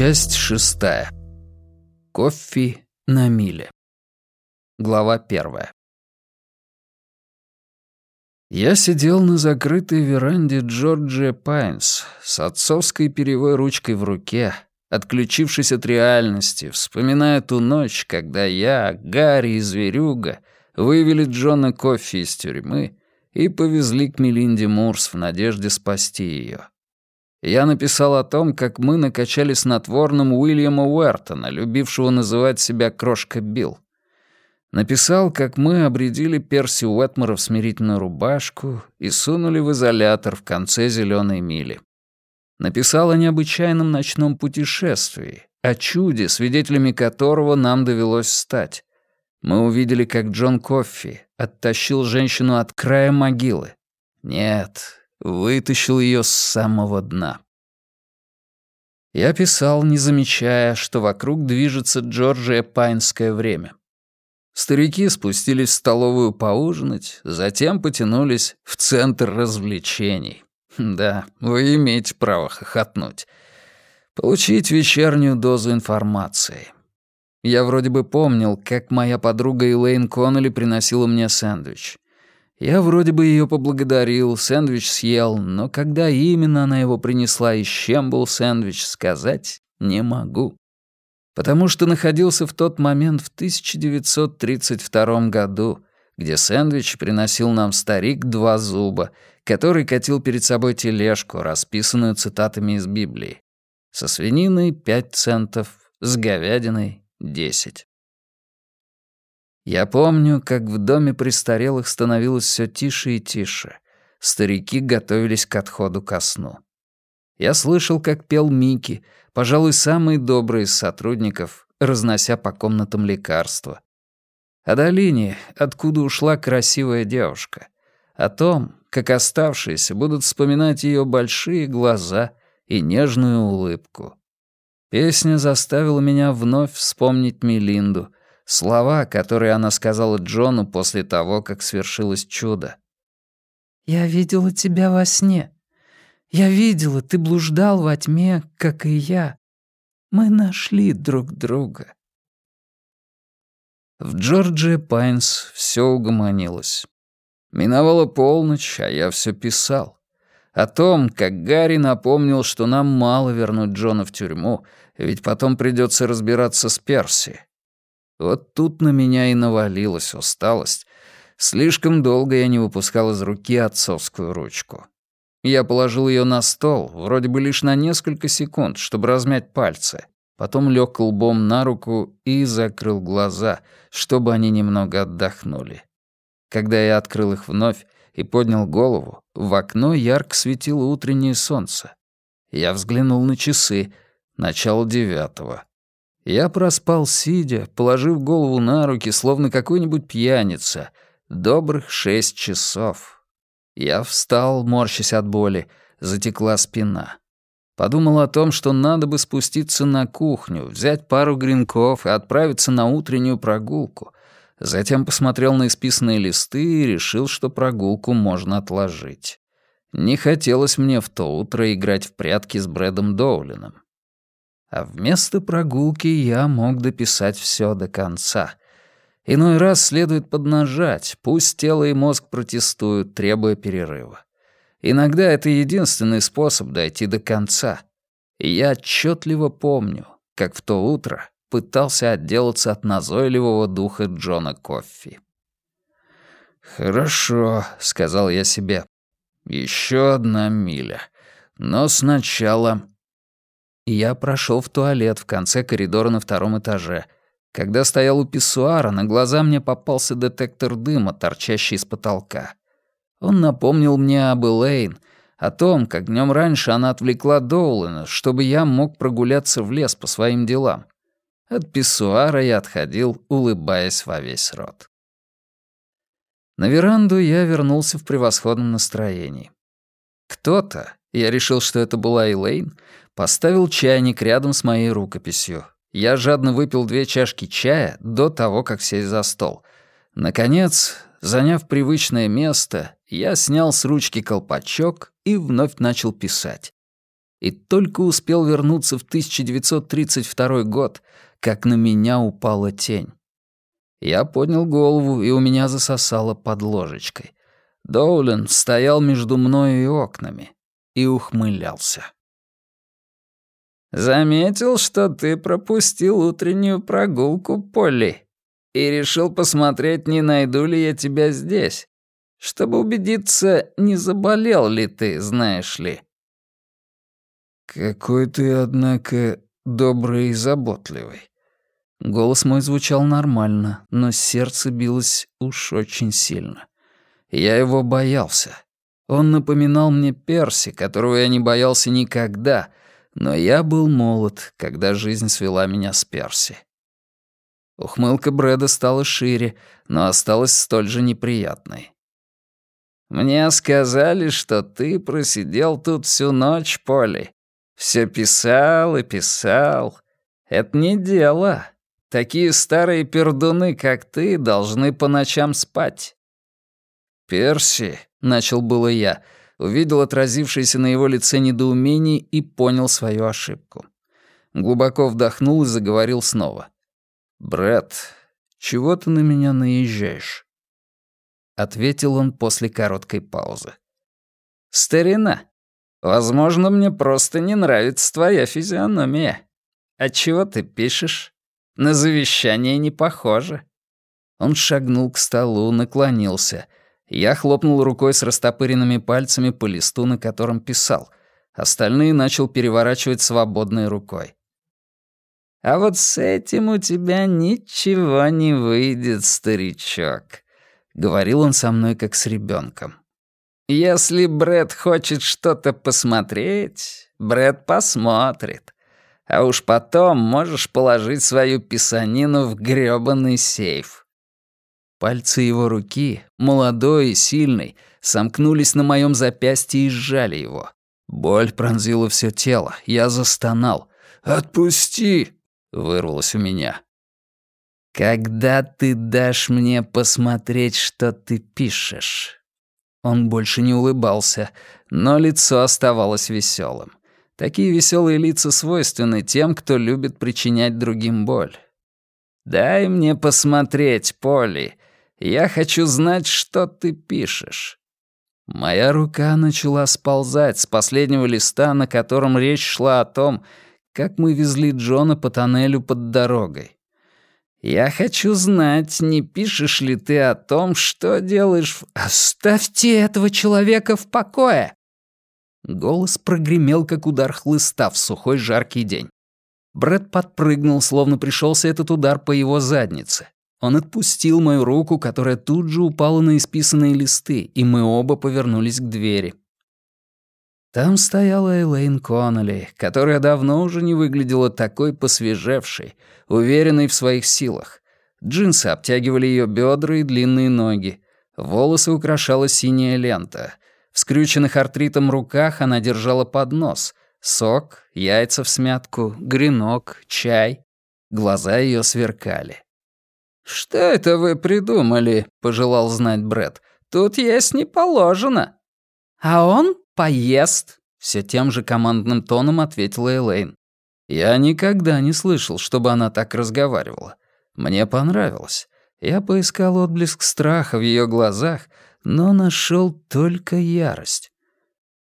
Часть шестая. Кофе на миле. Глава первая. Я сидел на закрытой веранде Джорджия Пайнс с отцовской перевой ручкой в руке, отключившись от реальности, вспоминая ту ночь, когда я, Гарри и Зверюга вывели Джона Кофи из тюрьмы и повезли к Мелинде Мурс в надежде спасти ее. Я написал о том, как мы накачали снотворным Уильяма Уэртона, любившего называть себя Крошка Билл. Написал, как мы обредили Перси Уэтмора в смирительную рубашку и сунули в изолятор в конце зеленой мили. Написал о необычайном ночном путешествии, о чуде, свидетелями которого нам довелось стать. Мы увидели, как Джон Коффи оттащил женщину от края могилы. Нет, вытащил ее с самого дна. Я писал, не замечая, что вокруг движется Джорджия Пайнское время. Старики спустились в столовую поужинать, затем потянулись в центр развлечений. Да, вы имеете право хохотнуть. Получить вечернюю дозу информации. Я вроде бы помнил, как моя подруга Элейн Коннелли приносила мне сэндвич. Я вроде бы ее поблагодарил, сэндвич съел, но когда именно она его принесла и с чем был сэндвич, сказать не могу. Потому что находился в тот момент в 1932 году, где сэндвич приносил нам старик два зуба, который катил перед собой тележку, расписанную цитатами из Библии. Со свининой — пять центов, с говядиной — десять. Я помню, как в доме престарелых становилось все тише и тише. Старики готовились к отходу ко сну. Я слышал, как пел Микки, пожалуй, самый добрый из сотрудников, разнося по комнатам лекарства. О долине, откуда ушла красивая девушка. О том, как оставшиеся будут вспоминать ее большие глаза и нежную улыбку. Песня заставила меня вновь вспомнить Мелинду — Слова, которые она сказала Джону после того, как свершилось чудо. «Я видела тебя во сне. Я видела, ты блуждал во тьме, как и я. Мы нашли друг друга». В Джорджия Пайнс все угомонилось. Миновала полночь, а я все писал. О том, как Гарри напомнил, что нам мало вернуть Джона в тюрьму, ведь потом придется разбираться с Перси. Вот тут на меня и навалилась усталость. Слишком долго я не выпускал из руки отцовскую ручку. Я положил ее на стол, вроде бы лишь на несколько секунд, чтобы размять пальцы. Потом лег лбом на руку и закрыл глаза, чтобы они немного отдохнули. Когда я открыл их вновь и поднял голову, в окно ярко светило утреннее солнце. Я взглянул на часы, начало девятого. Я проспал сидя, положив голову на руки, словно какой-нибудь пьяница. Добрых шесть часов. Я встал, морщась от боли, затекла спина. Подумал о том, что надо бы спуститься на кухню, взять пару гренков и отправиться на утреннюю прогулку. Затем посмотрел на исписанные листы и решил, что прогулку можно отложить. Не хотелось мне в то утро играть в прятки с Брэдом Доулином. А вместо прогулки я мог дописать все до конца. Иной раз следует поднажать, пусть тело и мозг протестуют, требуя перерыва. Иногда это единственный способ дойти до конца. И я отчетливо помню, как в то утро пытался отделаться от назойливого духа Джона Коффи. «Хорошо», — сказал я себе. «Еще одна миля. Но сначала я прошел в туалет в конце коридора на втором этаже. Когда стоял у писсуара, на глаза мне попался детектор дыма, торчащий из потолка. Он напомнил мне об Элейн, о том, как днем раньше она отвлекла Доулена, чтобы я мог прогуляться в лес по своим делам. От писсуара я отходил, улыбаясь во весь рот. На веранду я вернулся в превосходном настроении. Кто-то, я решил, что это была Элейн, Поставил чайник рядом с моей рукописью. Я жадно выпил две чашки чая до того, как сесть за стол. Наконец, заняв привычное место, я снял с ручки колпачок и вновь начал писать. и только успел вернуться в 1932 год, как на меня упала тень. Я поднял голову, и у меня засосало под ложечкой. Доулен стоял между мною и окнами и ухмылялся. «Заметил, что ты пропустил утреннюю прогулку, Полли, и решил посмотреть, не найду ли я тебя здесь, чтобы убедиться, не заболел ли ты, знаешь ли». «Какой ты, однако, добрый и заботливый». Голос мой звучал нормально, но сердце билось уж очень сильно. Я его боялся. Он напоминал мне Перси, которого я не боялся никогда, но я был молод, когда жизнь свела меня с Перси. Ухмылка Брэда стала шире, но осталась столь же неприятной. «Мне сказали, что ты просидел тут всю ночь, Поли. Все писал и писал. Это не дело. Такие старые пердуны, как ты, должны по ночам спать». «Перси», — начал было я, увидел отразившееся на его лице недоумение и понял свою ошибку. Глубоко вдохнул и заговорил снова. «Брэд, чего ты на меня наезжаешь?» Ответил он после короткой паузы. «Старина, возможно, мне просто не нравится твоя физиономия. Отчего ты пишешь? На завещание не похоже». Он шагнул к столу, наклонился — я хлопнул рукой с растопыренными пальцами по листу, на котором писал. Остальные начал переворачивать свободной рукой. «А вот с этим у тебя ничего не выйдет, старичок», — говорил он со мной как с ребенком. «Если Бред хочет что-то посмотреть, Бред посмотрит. А уж потом можешь положить свою писанину в грёбаный сейф. Пальцы его руки, молодой и сильный, сомкнулись на моем запястье и сжали его. Боль пронзила все тело. Я застонал. «Отпусти!» — вырвалось у меня. «Когда ты дашь мне посмотреть, что ты пишешь?» Он больше не улыбался, но лицо оставалось веселым. Такие веселые лица свойственны тем, кто любит причинять другим боль. «Дай мне посмотреть, Полли. Я хочу знать, что ты пишешь». Моя рука начала сползать с последнего листа, на котором речь шла о том, как мы везли Джона по тоннелю под дорогой. «Я хочу знать, не пишешь ли ты о том, что делаешь в...» «Оставьте этого человека в покое!» Голос прогремел, как удар хлыста в сухой жаркий день. Брэд подпрыгнул, словно пришелся этот удар по его заднице. Он отпустил мою руку, которая тут же упала на исписанные листы, и мы оба повернулись к двери. Там стояла Элейн Коннелли, которая давно уже не выглядела такой посвежевшей, уверенной в своих силах. Джинсы обтягивали ее бедра и длинные ноги. Волосы украшала синяя лента. В скрюченных артритом руках она держала поднос. Сок, яйца в смятку, гренок, чай. Глаза ее сверкали. «Что это вы придумали?» — пожелал знать Бред. «Тут есть не положено». «А он поест», — все тем же командным тоном ответила Элейн. Я никогда не слышал, чтобы она так разговаривала. Мне понравилось. Я поискал отблеск страха в ее глазах, но нашел только ярость.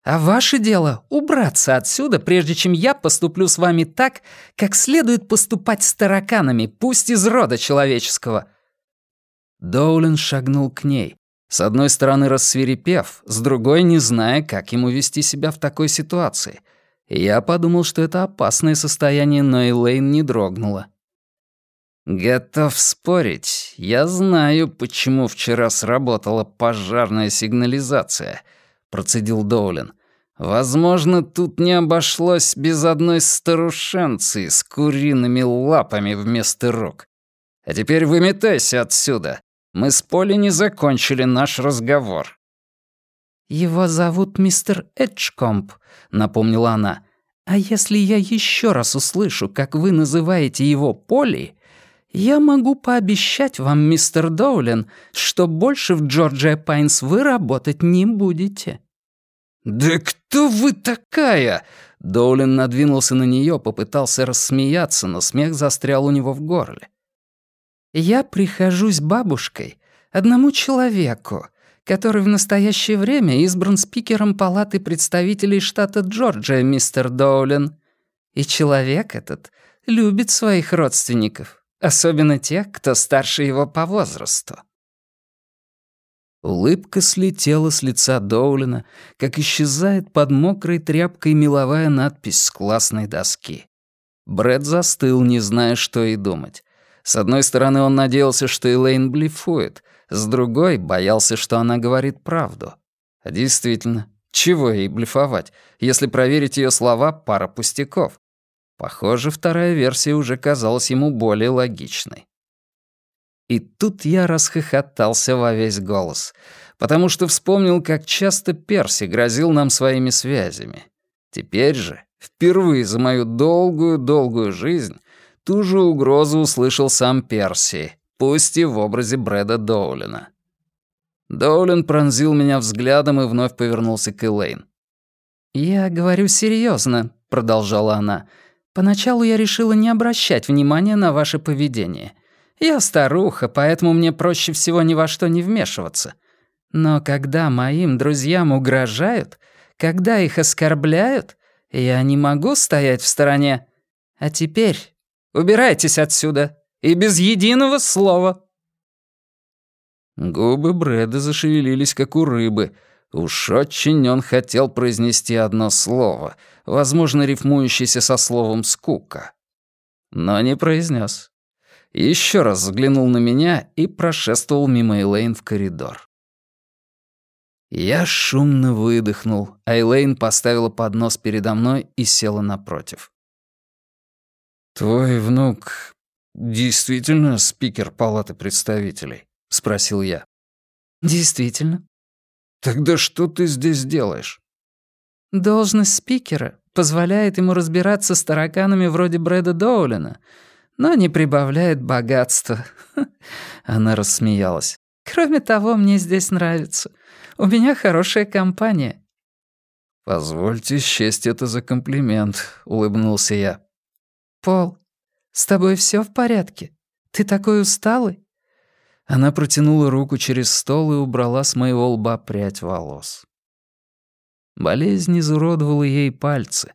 А ваше дело — убраться отсюда, прежде чем я поступлю с вами так, как следует поступать с тараканами, пусть из рода человеческого». Доулин шагнул к ней, с одной стороны рассверепев, с другой не зная, как ему вести себя в такой ситуации. я подумал, что это опасное состояние, но Элейн не дрогнула. «Готов спорить. Я знаю, почему вчера сработала пожарная сигнализация», процедил Доулин. «Возможно, тут не обошлось без одной старушенцы с куриными лапами вместо рук. А теперь выметайся отсюда. Мы с Полей не закончили наш разговор». «Его зовут мистер Эджкомп», — напомнила она. «А если я еще раз услышу, как вы называете его Полей, я могу пообещать вам, мистер Доулин, что больше в Джорджия Пайнс вы работать не будете». «Да кто вы такая?» Доулин надвинулся на нее, попытался рассмеяться, но смех застрял у него в горле. «Я прихожусь бабушкой одному человеку, который в настоящее время избран спикером Палаты представителей штата Джорджия, мистер Доулин. И человек этот любит своих родственников, особенно тех, кто старше его по возрасту. Улыбка слетела с лица Доулина, как исчезает под мокрой тряпкой меловая надпись с классной доски. Брэд застыл, не зная, что и думать. С одной стороны, он надеялся, что Элейн блефует, с другой — боялся, что она говорит правду. А действительно, чего ей блефовать? Если проверить ее слова, пара пустяков. Похоже, вторая версия уже казалась ему более логичной. И тут я расхохотался во весь голос, потому что вспомнил, как часто Перси грозил нам своими связями. Теперь же, впервые за мою долгую-долгую жизнь, ту же угрозу услышал сам Перси, пусть и в образе Брэда Доулина. Доулин пронзил меня взглядом и вновь повернулся к Элейн. «Я говорю серьезно, продолжала она. «Поначалу я решила не обращать внимания на ваше поведение». Я старуха, поэтому мне проще всего ни во что не вмешиваться. Но когда моим друзьям угрожают, когда их оскорбляют, я не могу стоять в стороне. А теперь убирайтесь отсюда и без единого слова». Губы Брэда зашевелились, как у рыбы. Уж очень он хотел произнести одно слово, возможно, рифмующееся со словом «скука». Но не произнес еще раз взглянул на меня и прошествовал мимо Эйлейн в коридор. Я шумно выдохнул, а Эйлейн поставила поднос передо мной и села напротив. «Твой внук действительно спикер Палаты представителей?» — спросил я. «Действительно». «Тогда что ты здесь делаешь?» «Должность спикера позволяет ему разбираться с тараканами вроде Брэда Доулина, но не прибавляет богатства». Она рассмеялась. «Кроме того, мне здесь нравится. У меня хорошая компания». «Позвольте счесть это за комплимент», — улыбнулся я. «Пол, с тобой все в порядке? Ты такой усталый?» Она протянула руку через стол и убрала с моего лба прядь волос. Болезнь изуродовала ей пальцы,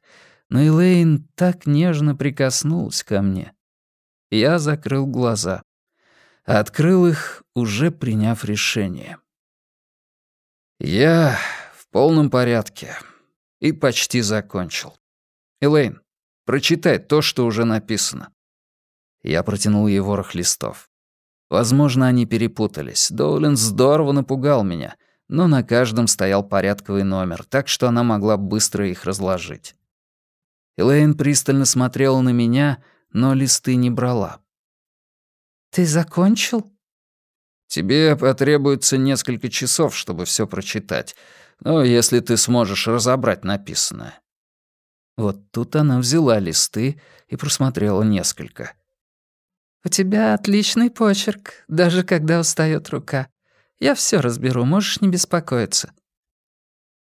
но Элейн так нежно прикоснулась ко мне. Я закрыл глаза. Открыл их, уже приняв решение. Я в полном порядке и почти закончил. Элейн, прочитай то, что уже написано. Я протянул ей ворох листов. Возможно, они перепутались. Доулин здорово напугал меня, но на каждом стоял порядковый номер, так что она могла быстро их разложить. Элейн пристально смотрела на меня, но листы не брала. «Ты закончил?» «Тебе потребуется несколько часов, чтобы все прочитать. Ну, если ты сможешь разобрать написанное». Вот тут она взяла листы и просмотрела несколько. «У тебя отличный почерк, даже когда устает рука. Я все разберу, можешь не беспокоиться».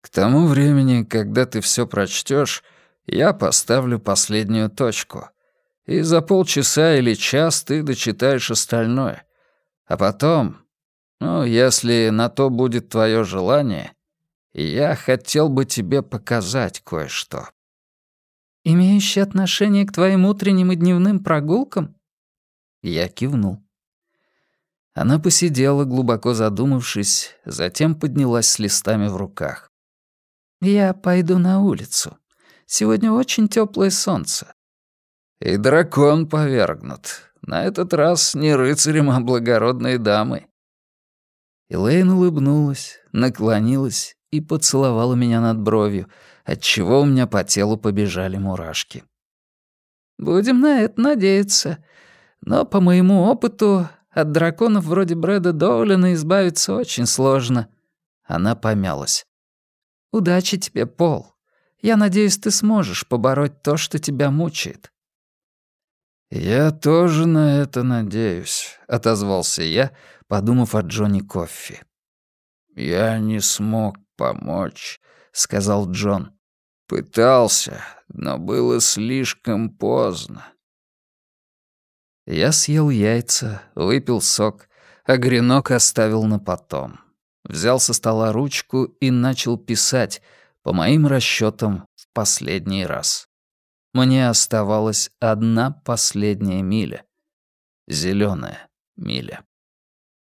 «К тому времени, когда ты все прочтешь, я поставлю последнюю точку и за полчаса или час ты дочитаешь остальное. А потом, ну, если на то будет твое желание, я хотел бы тебе показать кое-что». «Имеющее отношение к твоим утренним и дневным прогулкам?» Я кивнул. Она посидела, глубоко задумавшись, затем поднялась с листами в руках. «Я пойду на улицу. Сегодня очень теплое солнце. И дракон повергнут. На этот раз не рыцарем, а благородной дамой. Элейн улыбнулась, наклонилась и поцеловала меня над бровью, отчего у меня по телу побежали мурашки. «Будем на это надеяться. Но, по моему опыту, от драконов вроде Брэда Доулина избавиться очень сложно». Она помялась. «Удачи тебе, Пол. Я надеюсь, ты сможешь побороть то, что тебя мучает. «Я тоже на это надеюсь», — отозвался я, подумав о Джонни Коффи. «Я не смог помочь», — сказал Джон. «Пытался, но было слишком поздно». Я съел яйца, выпил сок, а гренок оставил на потом. Взял со стола ручку и начал писать, по моим расчетам, в последний раз. Мне оставалась одна последняя миля. Зеленая миля.